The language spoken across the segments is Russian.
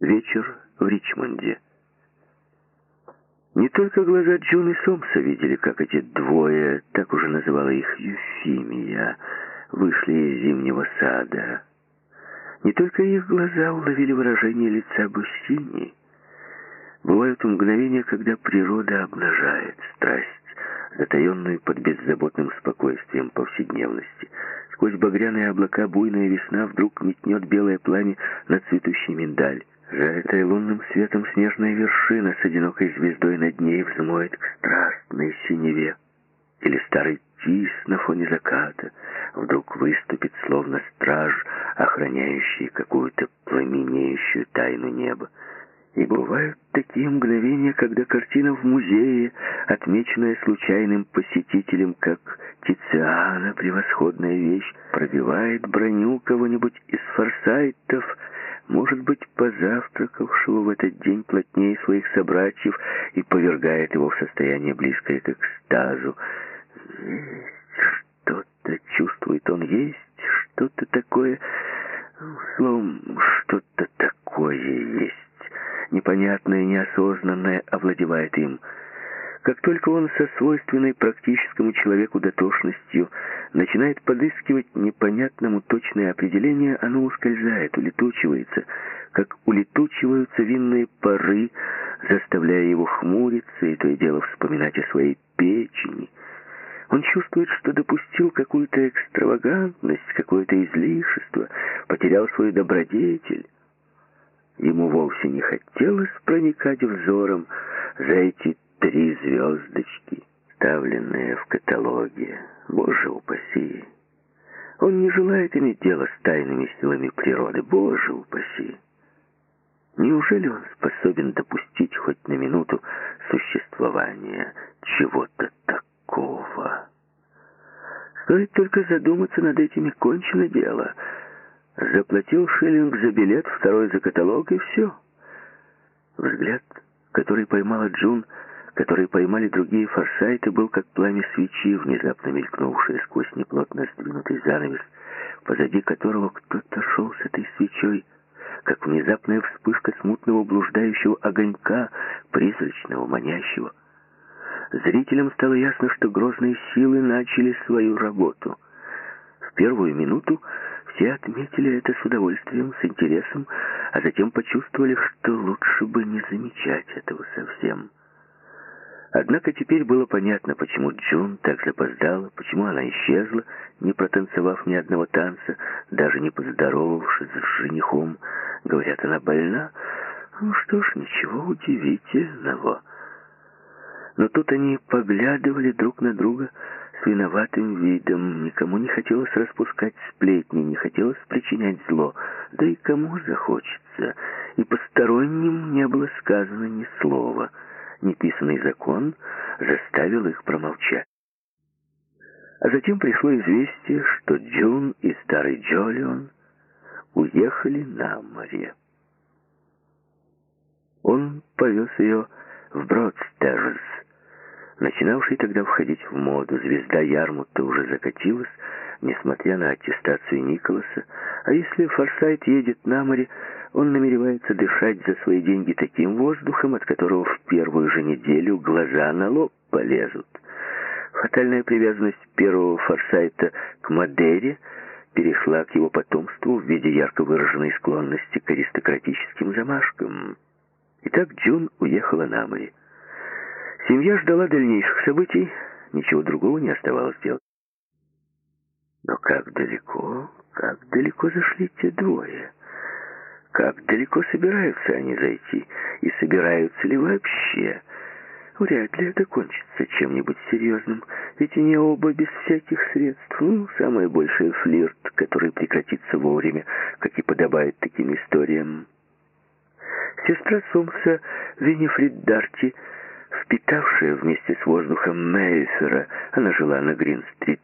Вечер в Ричмонде. Не только глаза Джун и Сомса видели, как эти двое, так уже называла их Юфимия, вышли из зимнего сада. Не только их глаза уловили выражение лица Густини. Бывают мгновения, когда природа обнажает страсть, затаенную под беззаботным спокойствием повседневности. Сквозь багряные облака буйная весна вдруг метнет белое пламя на цветущий миндаль. Залитая лунным светом снежная вершина с одинокой звездой над ней взмоет к страстной синеве. Или старый тис на фоне заката вдруг выступит, словно страж, охраняющий какую-то пламенеющую тайну неба. И бывают такие мгновения, когда картина в музее, отмеченная случайным посетителем как Тициана, превосходная вещь, пробивает броню кого-нибудь из форсайтов, может быть, позавтракавшего в этот день плотнее своих собратьев и повергает его в состояние близкое к экстазу. Что-то чувствует он есть, что-то такое, словом, что-то такое есть непонятное, неосознанное овладевает им. Как только он со свойственной практическому человеку дотошностью начинает подыскивать непонятному точное определение, оно ускользает, улетучивается, как улетучиваются винные пары, заставляя его хмуриться и то и дело вспоминать о своей печени. Он чувствует, что допустил какую-то экстравагантность, какое-то излишество, потерял свою добродетель. Ему вовсе не хотелось проникать взором за эти три звездочки, ставленные в каталоге. Боже упаси! Он не желает иметь дело с тайными силами природы. Боже упаси! Неужели он способен допустить хоть на минуту существования чего-то такого? Стоит только задуматься над этим и кончено дело — Заплатил шиллинг за билет, второй за каталог, и все. Взгляд, который поймала Джун, который поймали другие форсайты, был как пламя свечи, внезапно мелькнувшее сквозь неплотно сдвинутый занавес, позади которого кто-то шел с этой свечой, как внезапная вспышка смутного блуждающего огонька, призрачного, манящего. Зрителям стало ясно, что грозные силы начали свою работу. В первую минуту все отметили это с удовольствием, с интересом, а затем почувствовали, что лучше бы не замечать этого совсем. Однако теперь было понятно, почему Джун так запоздала, почему она исчезла, не протанцевав ни одного танца, даже не поздоровавшись с женихом. Говорят, она больна. Ну что ж, ничего удивительного. Но тут они поглядывали друг на друга, с виноватым видом. Никому не хотелось распускать сплетни, не хотелось причинять зло. Да и кому захочется. И посторонним не было сказано ни слова. Неписанный закон заставил их промолчать. А затем пришло известие, что Джун и старый Джолион уехали на море. Он повез ее в Бродстерс, начинавший тогда входить в моду. Звезда Ярмута уже закатилась, несмотря на аттестацию Николаса. А если Форсайт едет на море, он намеревается дышать за свои деньги таким воздухом, от которого в первую же неделю глаза на лоб полезут. Фатальная привязанность первого Форсайта к Мадере перешла к его потомству в виде ярко выраженной склонности к аристократическим замашкам. Итак, Джун уехала на море. Семья ждала дальнейших событий, ничего другого не оставалось делать. Но как далеко, как далеко зашли те двое? Как далеко собираются они зайти? И собираются ли вообще? Вряд ли это кончится чем-нибудь серьезным, ведь они оба без всяких средств. Ну, самое большее флирт, который прекратится вовремя, как и подобает таким историям. Сестра Сомса, Винифрид Дарти, впитавшая вместе с воздухом Мейфера, она жила на Грин-стрит,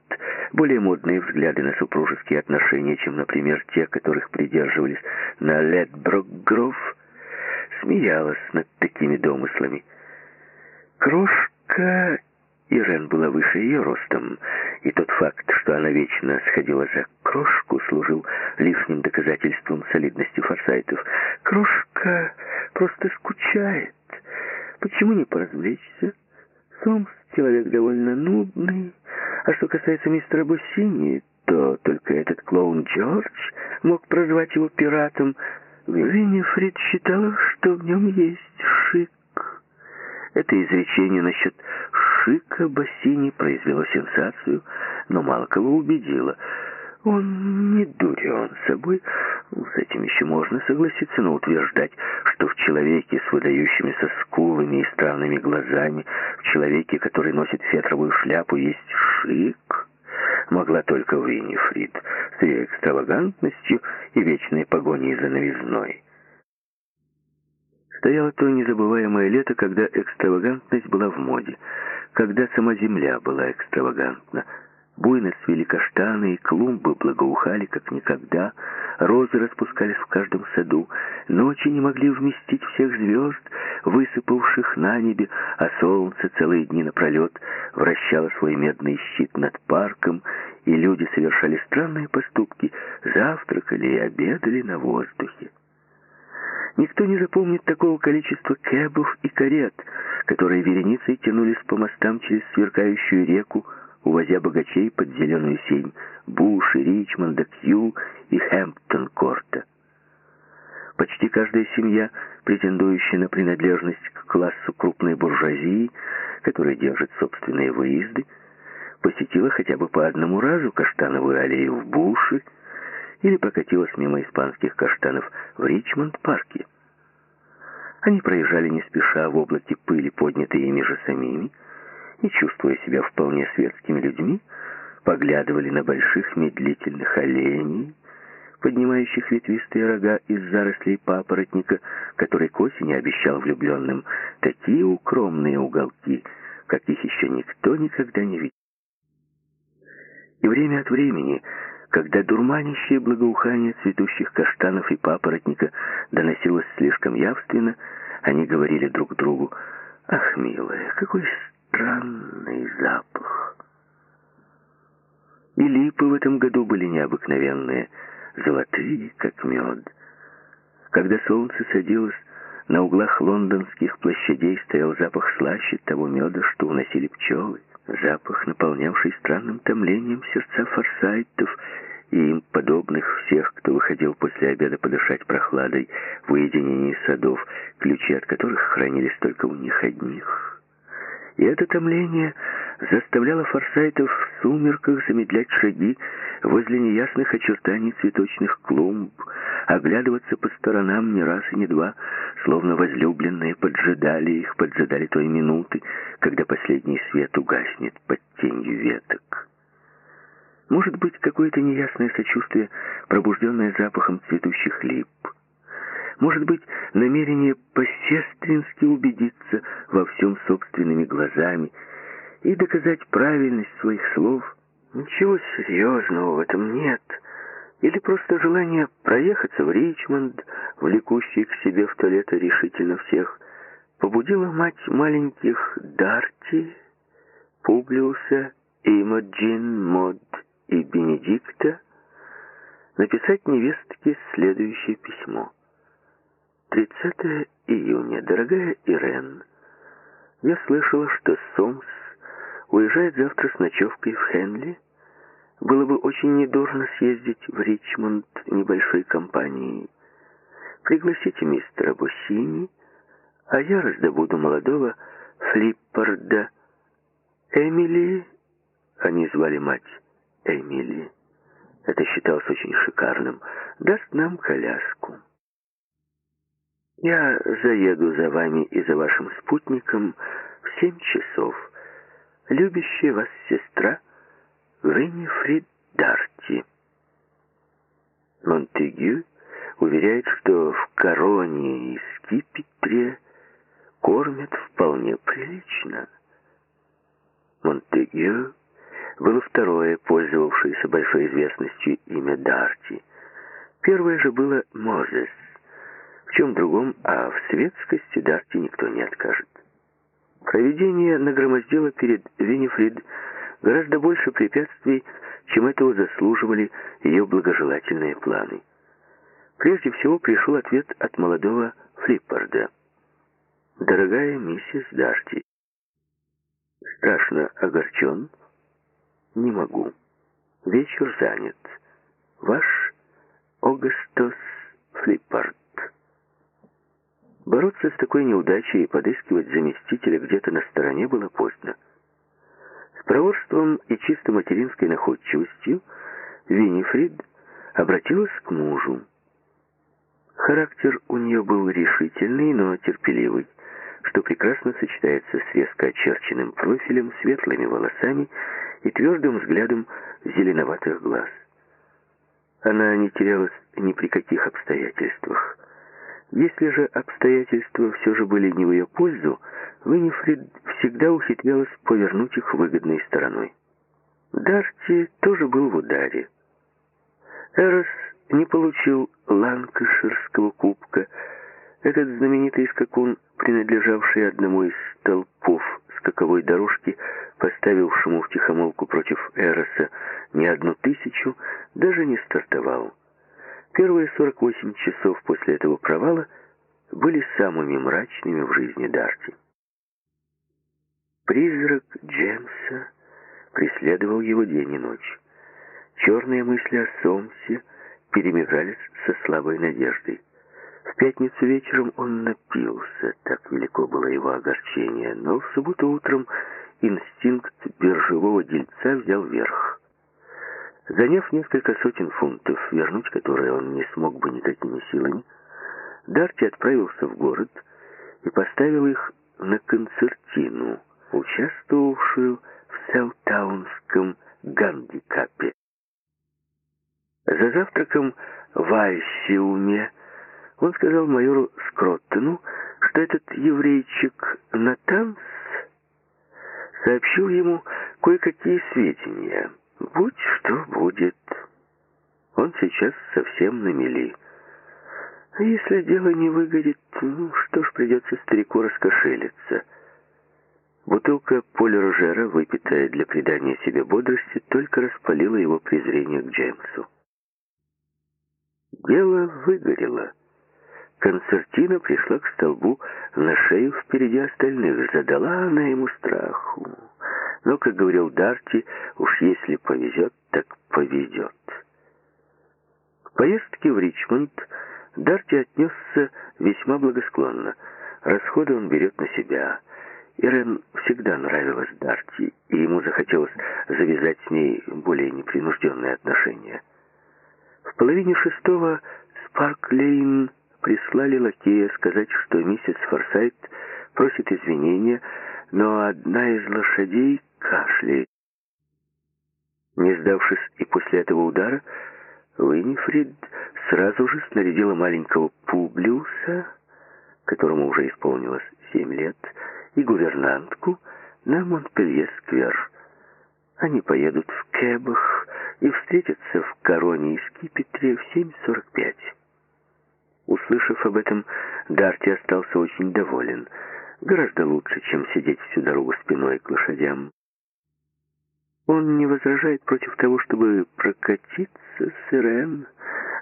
более модные взгляды на супружеские отношения, чем, например, те, которых придерживались на Ледброк-Гров, смеялась над такими домыслами. Крошка Ирен была выше ее ростом, и тот факт, что она вечно сходила за крошку, служил лишним доказательством солидности форсайтов. Крошка просто скучает. Почему не поразвлечься? Сомс человек довольно нудный. А что касается мистера Буссини, то только этот клоун Джордж мог прозвать его пиратом. Виннифрид считала, что в нем есть шик. Это изречение насчет шика Бассини произвело сенсацию, но мало кого убедило. Он не дурен собой, с этим еще можно согласиться, но утверждать, что в человеке с выдающимися скулами и странными глазами, в человеке, который носит фетровую шляпу, есть шик, могла только Уиннифрид с ее экстравагантностью и вечной погоней за новизной. Стояло то незабываемое лето, когда экстравагантность была в моде, когда сама земля была экстравагантна. Буйно свели каштаны, и клумбы благоухали, как никогда. Розы распускались в каждом саду. Ночи не могли вместить всех звезд, высыпавших на небе, а солнце целые дни напролет вращало свой медный щит над парком, и люди совершали странные поступки, завтракали и обедали на воздухе. Никто не запомнит такого количества кэбов и карет, которые вереницей тянулись по мостам через сверкающую реку, увозя богачей под зеленую сень Буши, Ричмонда, Кью и Хэмптон-Корта. Почти каждая семья, претендующая на принадлежность к классу крупной буржуазии, которая держит собственные выезды, посетила хотя бы по одному разу Каштановую аллею в Буши или прокатилась мимо испанских каштанов в Ричмонд-парке. Они проезжали не спеша в облаке пыли, поднятой ими же самими, и, чувствуя себя вполне светскими людьми, поглядывали на больших медлительных оленей, поднимающих ветвистые рога из зарослей папоротника, который к осени обещал влюбленным такие укромные уголки, каких еще никто никогда не видел. И время от времени, когда дурманящее благоухание цветущих каштанов и папоротника доносилось слишком явственно, они говорили друг другу, «Ах, милая, какой странный запах. И липы в этом году были необыкновенные, золотые, как мед. Когда солнце садилось, на углах лондонских площадей стоял запах слаще того меда, что уносили пчелы, запах, наполнявший странным томлением сердца форсайтов и им подобных всех, кто выходил после обеда подышать прохладой в уединении садов, ключи от которых хранились только у них одних. И это томление заставляло форсайтов в сумерках замедлять шаги возле неясных очертаний цветочных клумб, оглядываться по сторонам не раз и не два, словно возлюбленные поджидали их, поджидали той минуты, когда последний свет угаснет под тенью веток. Может быть, какое-то неясное сочувствие, пробужденное запахом цветущих лип — может быть, намерение по-сестрински убедиться во всем собственными глазами и доказать правильность своих слов. Ничего серьезного в этом нет. Или просто желание проехаться в Ричмонд, влекущий к себе в туалет решительно всех, побудила мать маленьких Дарти, Публиуса, Имоджин, Мод и Бенедикта написать невестке следующее письмо. 30 июня. Дорогая Ирен, я слышала, что Сомс уезжает завтра с ночевкой в Хенли. Было бы очень недурно съездить в Ричмонд небольшой компанией. Пригласите мистера Буссини, а я раздобуду молодого Флиппарда. Эмили, они звали мать Эмили, это считалось очень шикарным, даст нам коляску. Я заеду за вами и за вашим спутником в семь часов. Любящая вас сестра Виннифрид Дарти. Монтегю уверяет, что в Короне и Скипетре кормят вполне прилично. Монтегю было второе, пользовавшееся большой известностью имя Дарти. Первое же было Мозес чем другом, а в светскости Дарти никто не откажет. Проведение нагромоздило перед Винифрид гораздо больше препятствий, чем этого заслуживали ее благожелательные планы. Прежде всего пришел ответ от молодого Флиппарда. Дорогая миссис Дарти, страшно огорчен, не могу. Вечер занят. Ваш Огастос Флиппард. Бороться с такой неудачей и подыскивать заместителя где-то на стороне было поздно. С проворством и чисто материнской находчивостью Винифрид обратилась к мужу. Характер у нее был решительный, но терпеливый, что прекрасно сочетается с резко очерченным профилем, светлыми волосами и твердым взглядом зеленоватых глаз. Она не терялась ни при каких обстоятельствах. Если же обстоятельства все же были не в ее пользу, Виннифрид всегда ухитрялась повернуть их выгодной стороной. Дарти тоже был в ударе. Эрос не получил Ланкаширского кубка. Этот знаменитый скакун, принадлежавший одному из толпов скаковой дорожки, поставившему в тихомолку против Эроса не одну тысячу, даже не стартовал. Первые 48 часов после этого провала были самыми мрачными в жизни Дарти. Призрак Джемса преследовал его день и ночь. Черные мысли о Сомсе перемежались со слабой надеждой. В пятницу вечером он напился, так велико было его огорчение, но в субботу утром инстинкт биржевого дельца взял верх. Заняв несколько сотен фунтов, вернуть которые он не смог бы никакими силами, Дарти отправился в город и поставил их на концертину, участвовавшую в Саутаунском гандикапе. За завтраком в Альсиуме он сказал майору Скроттону, что этот еврейчик Натанс сообщил ему кое-какие сведения — Будь что будет. Он сейчас совсем на мели. А если дело не выгорит, ну что ж, придется старику раскошелиться. Бутылка Поля Рожера, выпитая для придания себе бодрости, только распалила его презрение к Джеймсу. Дело выгорело. Концертина пришла к столбу на шею впереди остальных. Задала она ему страху. Но, как говорил Дарти, уж если повезет, так повезет. К поездке в Ричмонд Дарти отнесся весьма благосклонно. Расходы он берет на себя. Ирен всегда нравилась Дарти, и ему захотелось завязать с ней более непринужденные отношения. В половине шестого Спарк-Лейн прислали лакея сказать, что миссис Форсайт просит извинения, но одна из лошадей кашляет. Не сдавшись и после этого удара, Уинифрид сразу же снарядила маленького Публиуса, которому уже исполнилось семь лет, и гувернантку на Монпелье-сквер. Они поедут в Кэбах и встретятся в Короне и Скипетре в 7.45. Услышав об этом, Дарти остался очень доволен. Гораздо лучше, чем сидеть всю дорогу спиной к лошадям. Он не возражает против того, чтобы прокатиться с Ирен.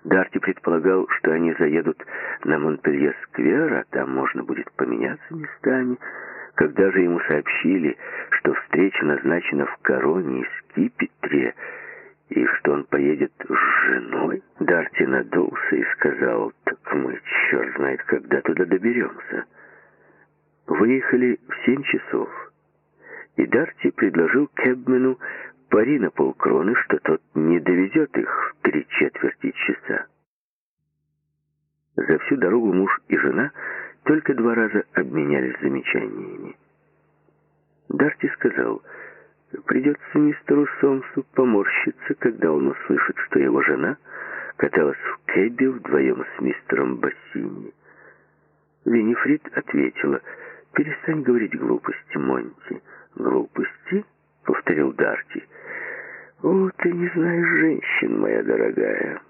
Дарти предполагал, что они заедут на Монпелье-сквер, а там можно будет поменяться местами. Когда же ему сообщили, что встреча назначена в Короне и Скипетре, и что он поедет с женой, Дарти надулся и сказал, «Так мы, черт знает, когда туда доберемся». Выехали в семь часов и Дарти предложил Кэбмену пари на полкроны, что тот не довезет их в три четверти часа. За всю дорогу муж и жена только два раза обменялись замечаниями. Дарти сказал, придется мистеру Сомсу поморщиться, когда он услышит, что его жена каталась в кэбе вдвоем с мистером Бассини. Винифрид ответила, перестань говорить глупости, Монти. «Глупости?» — повторил Дарти. «О, ты не знаешь женщин, моя дорогая».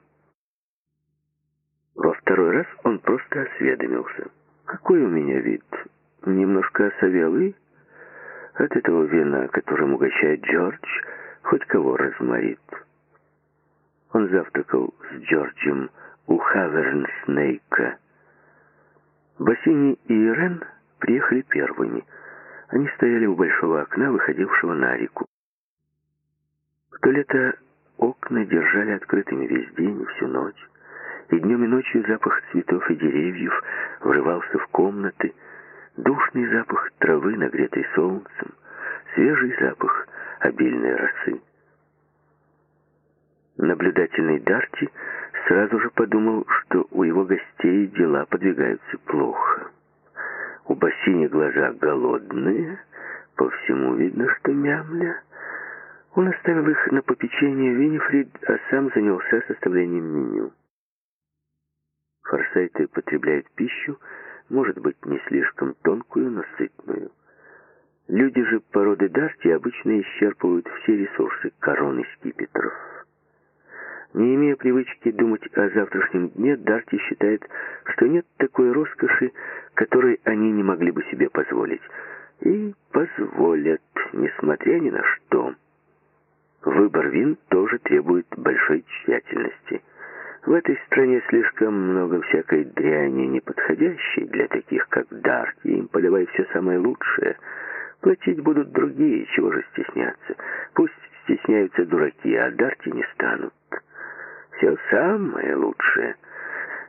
Во второй раз он просто осведомился. «Какой у меня вид? Немножко осовелый? От этого вина, которым угощает Джордж, хоть кого разморит». Он завтракал с Джорджем у Хаверн Снейка. Бассини и Ирен приехали первыми. Они стояли у большого окна, выходившего на реку. В то лето окна держали открытыми весь день и всю ночь. И днем и ночью запах цветов и деревьев врывался в комнаты, душный запах травы, нагретой солнцем, свежий запах обильной росы. Наблюдательный Дарти сразу же подумал, что у его гостей дела подвигаются плохо. У Бассини глаза голодные, по всему видно, что мямля. Он оставил их на попечение Винифрид, а сам занялся составлением меню. Форсайты потребляют пищу, может быть, не слишком тонкую, но сытную. Люди же породы Дарти обычно исчерпывают все ресурсы короны скипетров. Не имея привычки думать о завтрашнем дне, Дарти считает, что нет такой роскоши, которой они не могли бы себе позволить. И позволят, несмотря ни на что. Выбор вин тоже требует большой тщательности. В этой стране слишком много всякой дряни, неподходящей для таких, как Дарти. Им подавай все самое лучшее. Платить будут другие, чего же стесняться. Пусть стесняются дураки, а Дарти не станут все самое лучшее.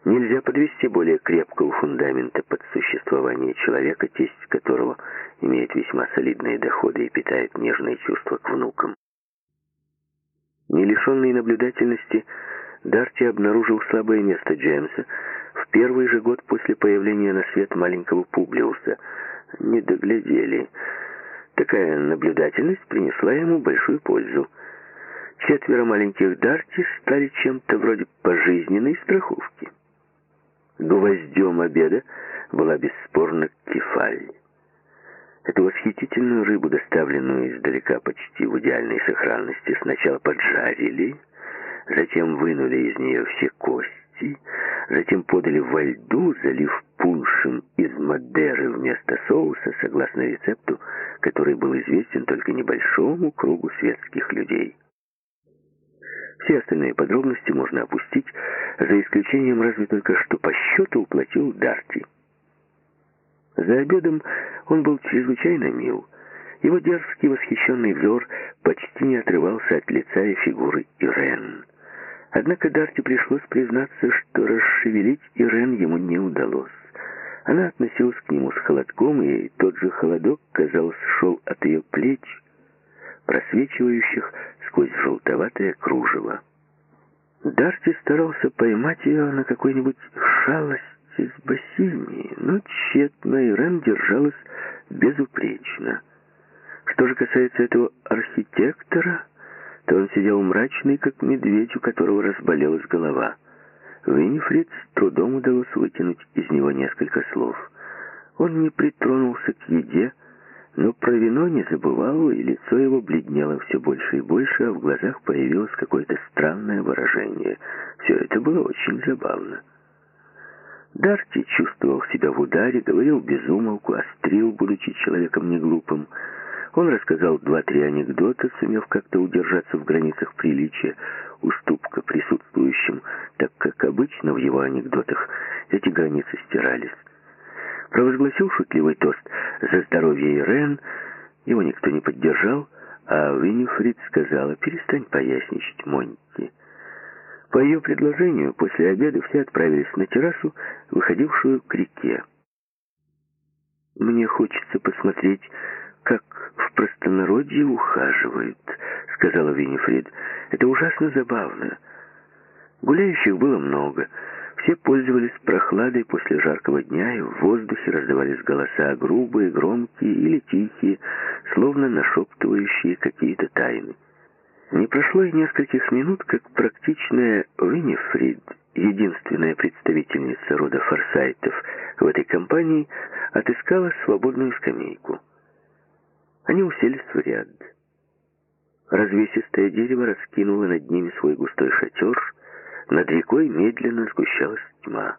Нельзя подвести более крепкого фундамента под существование человека, тесть которого имеет весьма солидные доходы и питает нежные чувства к внукам. Не лишенный наблюдательности, Дарти обнаружил слабое место Джеймса в первый же год после появления на свет маленького Публиуса. Не доглядели. Такая наблюдательность принесла ему большую пользу. Четверо маленьких Дарти стали чем-то вроде пожизненной страховки. Гвоздем обеда была бесспорно кефаль. Эту восхитительную рыбу, доставленную издалека почти в идеальной сохранности, сначала поджарили, затем вынули из нее все кости, затем подали во льду, залив пуншем из Мадеры вместо соуса, согласно рецепту, который был известен только небольшому кругу светских людей. Все остальные подробности можно опустить, за исключением разве только что по счету уплатил Дарти. За обедом он был чрезвычайно мил. Его дерзкий восхищенный взор почти не отрывался от лица и фигуры Ирен. Однако Дарти пришлось признаться, что расшевелить Ирен ему не удалось. Она относилась к нему с холодком, и тот же холодок, казалось, шел от ее плеч, просвечивающих сквозь желтоватое кружево. Дарти старался поймать ее на какой-нибудь шалости с бассейни, но тщетно Ирен держалась безупречно. Что же касается этого архитектора, то он сидел мрачный, как медведь, у которого разболелась голова. Виннифрид с трудом удалось вытянуть из него несколько слов. Он не притронулся к еде, но про вино не забывал, и лицо его бледнело все больше и больше, а в глазах появилось какое-то странное выражение. Все это было очень забавно. Дарти чувствовал себя в ударе, говорил безумолку, острил, будучи человеком неглупым. Он рассказал два-три анекдота, сумев как-то удержаться в границах приличия, уступка присутствующим, так как обычно в его анекдотах эти границы стирались провозгласил шутливый тост за здоровье Ирен. Его никто не поддержал, а Виннифрид сказала, перестань поясничать, Монти. По ее предложению, после обеда все отправились на террасу, выходившую к реке. «Мне хочется посмотреть, как в простонародье ухаживают», — сказала Виннифрид. «Это ужасно забавно. Гуляющих было много». Все пользовались прохладой после жаркого дня, и в воздухе раздавались голоса, грубые, громкие или тихие, словно нашептывающие какие-то тайны. Не прошло и нескольких минут, как практичная Виннифрид, единственная представительница рода Форсайтов в этой компании, отыскала свободную скамейку. Они уселись в ряд. Развесистое дерево раскинуло над ними свой густой шатер — над рекой медленно сгущалась тьма.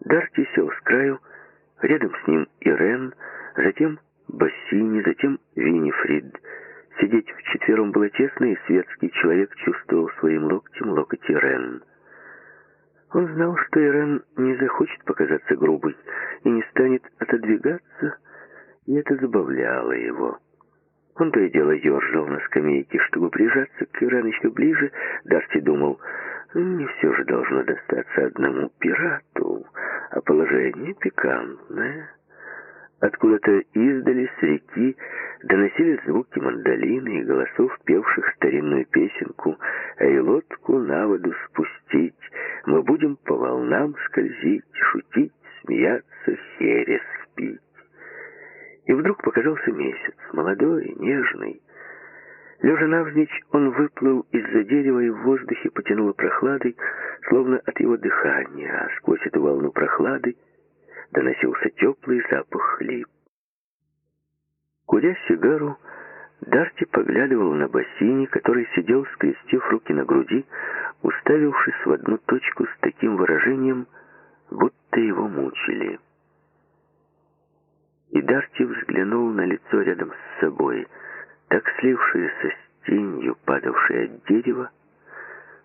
Дарти сел с краю, рядом с ним Ирен, затем Бассини, затем Винифрид. Сидеть вчетвером было тесно, и светский человек чувствовал своим локтем локоть Ирен. Он знал, что Ирен не захочет показать казаться грубой и не станет отодвигаться, и это забавляло его. Он то и дело ержал на скамейке, чтобы прижаться к Иран ближе. Дарти думал, не все же должно достаться одному пирату, а положение пикантное. Откуда-то издали с реки доносились звуки мандолины и голосов, певших старинную песенку «Эй, лодку на воду спустить, мы будем по волнам скользить, шутить, смеяться, херес пить». И вдруг показался месяц, молодой, нежный. Лежа навзничь, он выплыл из-за дерева и в воздухе потянуло прохладой, словно от его дыхания, а сквозь эту волну прохлады доносился теплый запах лип. Куря сигару, Дарти поглядывал на бассейне, который сидел, скрестив руки на груди, уставившись в одну точку с таким выражением, будто его мучили. И Дарти взглянул на лицо рядом с собой, так слившееся с тенью, падавшей от дерева,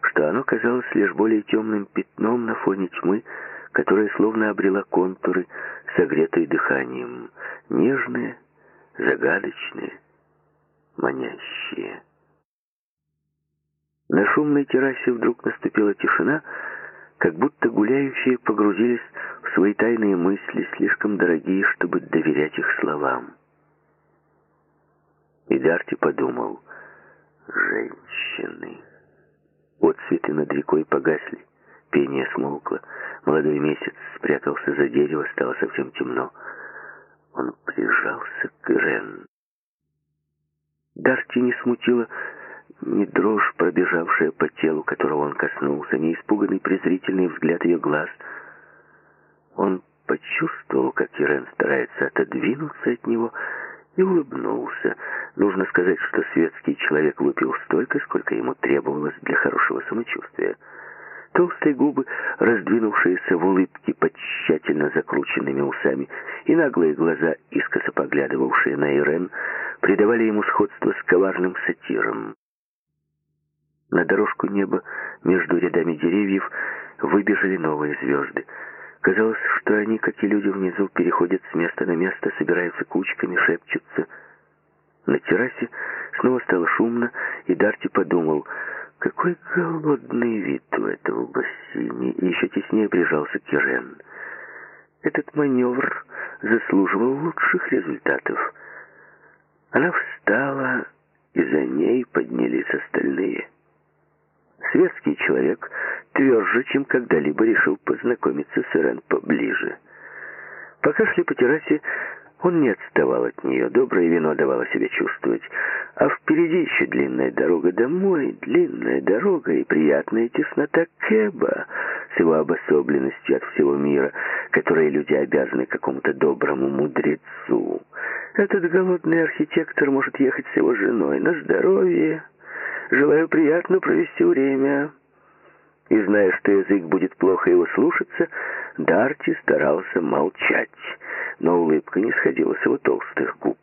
что оно казалось лишь более темным пятном на фоне тьмы, которая словно обрела контуры, согретые дыханием, нежные, загадочные, манящие. На шумной террасе вдруг наступила тишина, как будто гуляющие погрузились свои тайные мысли, слишком дорогие, чтобы доверять их словам. И Дарти подумал, женщины. Отцветы над рекой погасли, пение смолкло, молодой месяц спрятался за дерево, стало совсем темно. Он прижался к Ирен. Дарти не смутило ни дрожь, пробежавшая по телу, которого он коснулся, ни испуганный презрительный взгляд ее глаз. Он почувствовал, как Ирен старается отодвинуться от него, и улыбнулся. Нужно сказать, что светский человек выпил столько, сколько ему требовалось для хорошего самочувствия. Толстые губы, раздвинувшиеся в улыбке под тщательно закрученными усами, и наглые глаза, искоса поглядывавшие на Ирен, придавали ему сходство с коварным сатиром. На дорожку неба между рядами деревьев выбежали новые звезды. Казалось, что они, как и люди внизу, переходят с места на место, собираются кучками, шепчутся. На террасе снова стало шумно, и Дарти подумал, какой голодный вид у этого бассейне, и еще теснее прижался к Ирен. Этот маневр заслуживал лучших результатов. Она встала, и за ней поднялись остальные. Светский человек тверже, чем когда-либо решил познакомиться с Ирен поближе. Пока шли по террасе, он не отставал от нее, доброе вино давало себя чувствовать. А впереди еще длинная дорога домой, длинная дорога и приятная теснота Кэба с его обособленностью от всего мира, которой люди обязаны какому-то доброму мудрецу. Этот голодный архитектор может ехать с его женой на здоровье, Желаю приятно провести время». И зная, что язык будет плохо его слушаться, Дарти старался молчать, но улыбка не сходила с его толстых губ.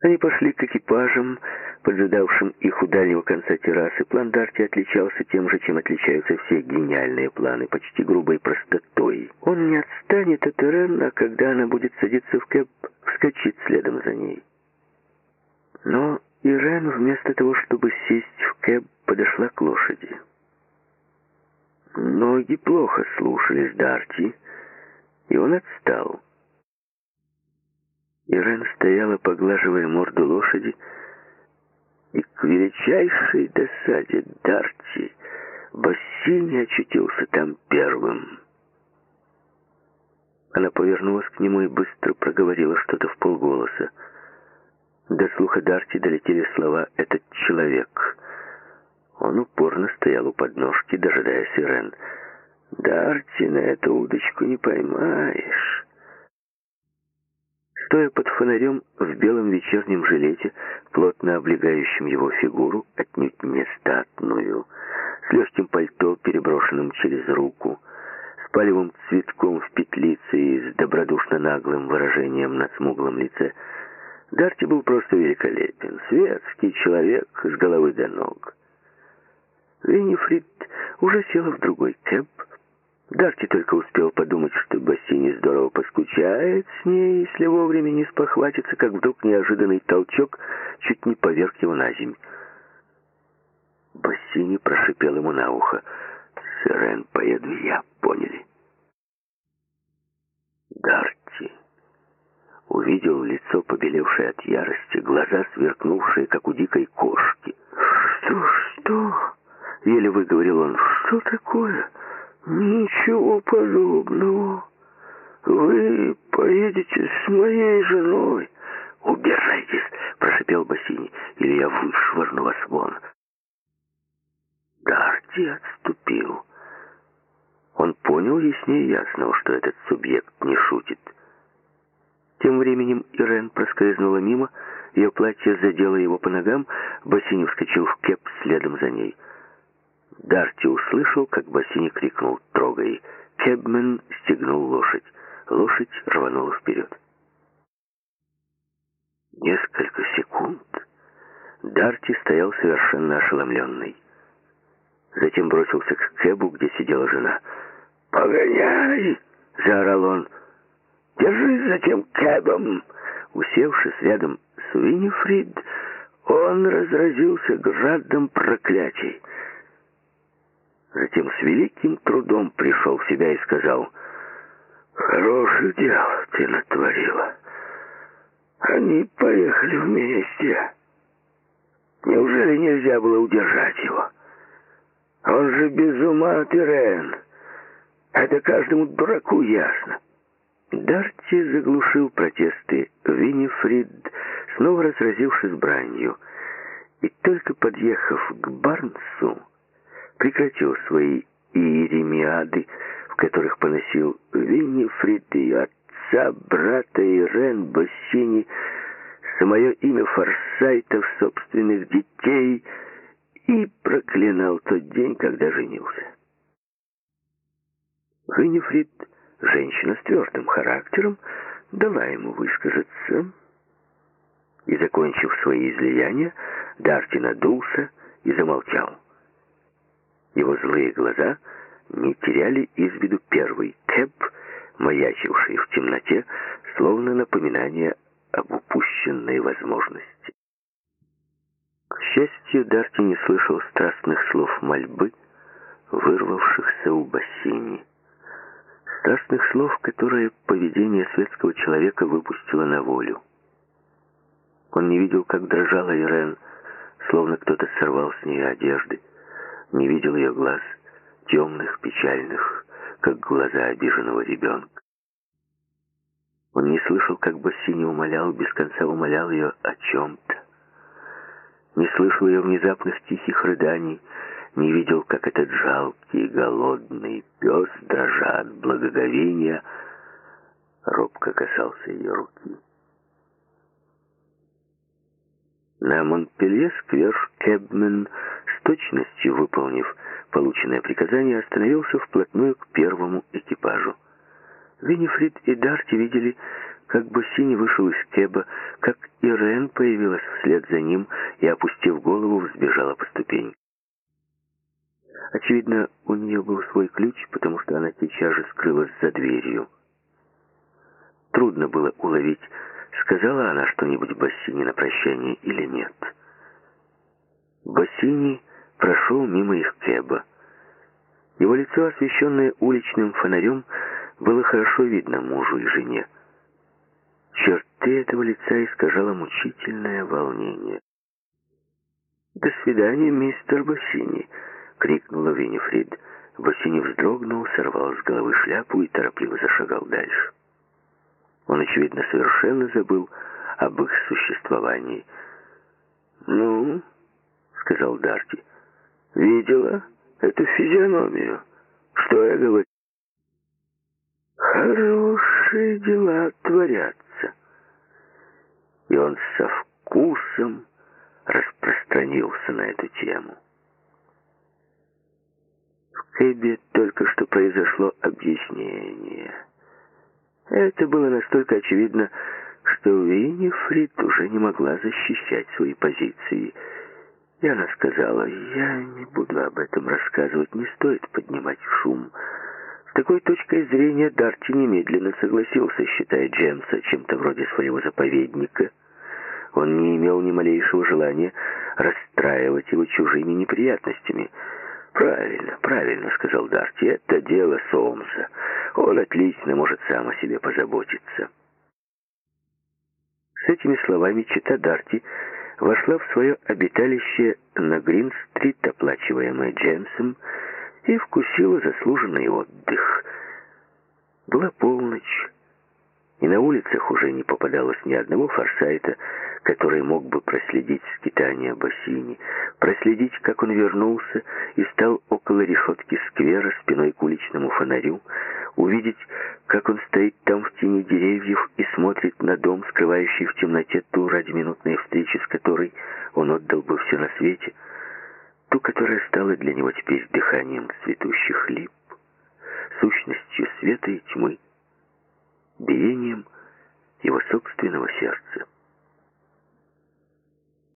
Они пошли к экипажам, поджидавшим их у дальнего конца террасы. План Дарти отличался тем же, чем отличаются все гениальные планы, почти грубой простотой. Он не отстанет от Ирен, а когда она будет садиться в кэп, вскочит следом за ней. Но Ирен вместо того, чтобы сесть в кэб, подошла к лошади. Ноги плохо слушались Дарти, и он отстал. Ирен стояла, поглаживая морду лошади, и к величайшей досаде Дарти Бассини очутился там первым. Она повернулась к нему и быстро проговорила что-то в полголоса. До слуха Дарти долетели слова «этот человек». Он упорно стоял у подножки, дожидаясь Ирен. «Дарти, на эту удочку не поймаешь». Стоя под фонарем в белом вечернем жилете, плотно облегающем его фигуру, отнюдь не статную, с легким пальто, переброшенным через руку, с палевым цветком в петлице и с добродушно наглым выражением на смуглом лице — Дарти был просто великолепен. Светский человек с головы до ног. Виннифрид уже села в другой кэб, Дарти только успел подумать, что Бассини здорово поскучает с ней, если вовремя не спохватится, как вдруг неожиданный толчок чуть не поверг его на земь. Бассини прошипел ему на ухо. «Сирен, поеду я, поняли?» Дарти увидел лицо, побелевшее от ярости, глаза, сверкнувшие, как у дикой кошки. «Что, что?» — еле выговорил он. «Что такое?» «Ничего подобного. Вы поедете с моей женой». «Убирайтесь!» — прошипел Бассини. «Или я вышвырну вас вон». Дарти отступил. Он понял яснее ясного, что этот субъект не шутит. Тем временем Ирен проскользнула мимо, ее платье задело его по ногам, Бассини вскочил в кеп следом за ней. Дарти услышал, как Бассини крикнул «Трогай!». Кэбмен стегнул лошадь. Лошадь рванула вперед. Несколько секунд Дарти стоял совершенно ошеломленный. Затем бросился к Кэбу, где сидела жена. «Погоняй!» — заорал он. «Держись за тем Кэбом!» Усевшись рядом с Уинифрид, он разразился градом проклятий. Затем с великим трудом пришел в себя и сказал, «Хорошее дело ты натворила. Они поехали вместе. Неужели нельзя было удержать его? Он же без ума, Пирен. Это каждому дураку ясно». Дарти заглушил протесты Виннифрид, снова разразившись бранью, и только подъехав к Барнсу, прекратил свои иеремиады, в которых поносил Виннифрид и отца, брата Ирен Боссини, самое имя Форсайтов, собственных детей, и проклинал тот день, когда женился. Виннифрид, женщина с твердым характером, дала ему высказаться, и, закончив свои излияния, Дарти надулся и замолчал. Его злые глаза не теряли из виду первый Кэп, маячивший в темноте, словно напоминание об упущенной возможности. К счастью, Дарти не слышал страстных слов мольбы, вырвавшихся у бассейни. Страстных слов, которые поведение светского человека выпустило на волю. Он не видел, как дрожала Ирен, словно кто-то сорвал с нее одежды не видел ее глаз, темных, печальных, как глаза обиженного ребенка. Он не слышал, как Бассини умолял, без конца умолял ее о чем-то. Не слышал ее внезапных тихих рыданий, не видел, как этот жалкий, голодный пес, дрожа от благоговения, робко касался ее руки. На Монпелье сквер Кэбмен с точностью выполнив полученное приказание, остановился вплотную к первому экипажу. Виннифрид и Дарти видели, как Боссини вышел из Кэба, как Ирен появилась вслед за ним и, опустив голову, взбежала по ступеньке. Очевидно, у нее был свой ключ, потому что она сейчас же скрылась за дверью. Трудно было уловить, сказала она что-нибудь Бассини на прощание или нет. Бассини прошел мимо их кэба. Его лицо, освещенное уличным фонарем, было хорошо видно мужу и жене. Черты этого лица искажало мучительное волнение. «До свидания, мистер Бассини!» — крикнула Виннифрид. Бассини вздрогнул, сорвал с головы шляпу и торопливо зашагал дальше. Он, очевидно, совершенно забыл об их существовании. «Ну?» — сказал Дарти. Видела эту физиономию? Что я говорю? Хорошие дела творятся. И он со вкусом распространился на эту тему. Кэбе только что произошло объяснение. Это было настолько очевидно, что Виннифрид уже не могла защищать свои позиции – и она сказала, я не буду об этом рассказывать, не стоит поднимать шум. С такой точкой зрения Дарти немедленно согласился, считая Джемса чем-то вроде своего заповедника. Он не имел ни малейшего желания расстраивать его чужими неприятностями. «Правильно, правильно», — сказал Дарти, — «это дело Сомса. Он отлично может сам о себе позаботиться». С этими словами чита Дарти вошла в свое обиталище на Грин-стрит, оплачиваемое Джемсом, и вкусила заслуженный отдых. Была полночь, и на улицах уже не попадалось ни одного форсайта, который мог бы проследить скитание Бассини, проследить, как он вернулся и стал около решетки сквера спиной к уличному фонарю, увидеть, как он стоит там в тени деревьев и смотрит на дом, скрывающий в темноте ту ради минутной встречи, с которой он отдал бы все на свете — ту, которая стала для него теперь дыханием цветущих лип, сущностью света и тьмы, биением его собственного сердца.